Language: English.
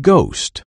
Ghost.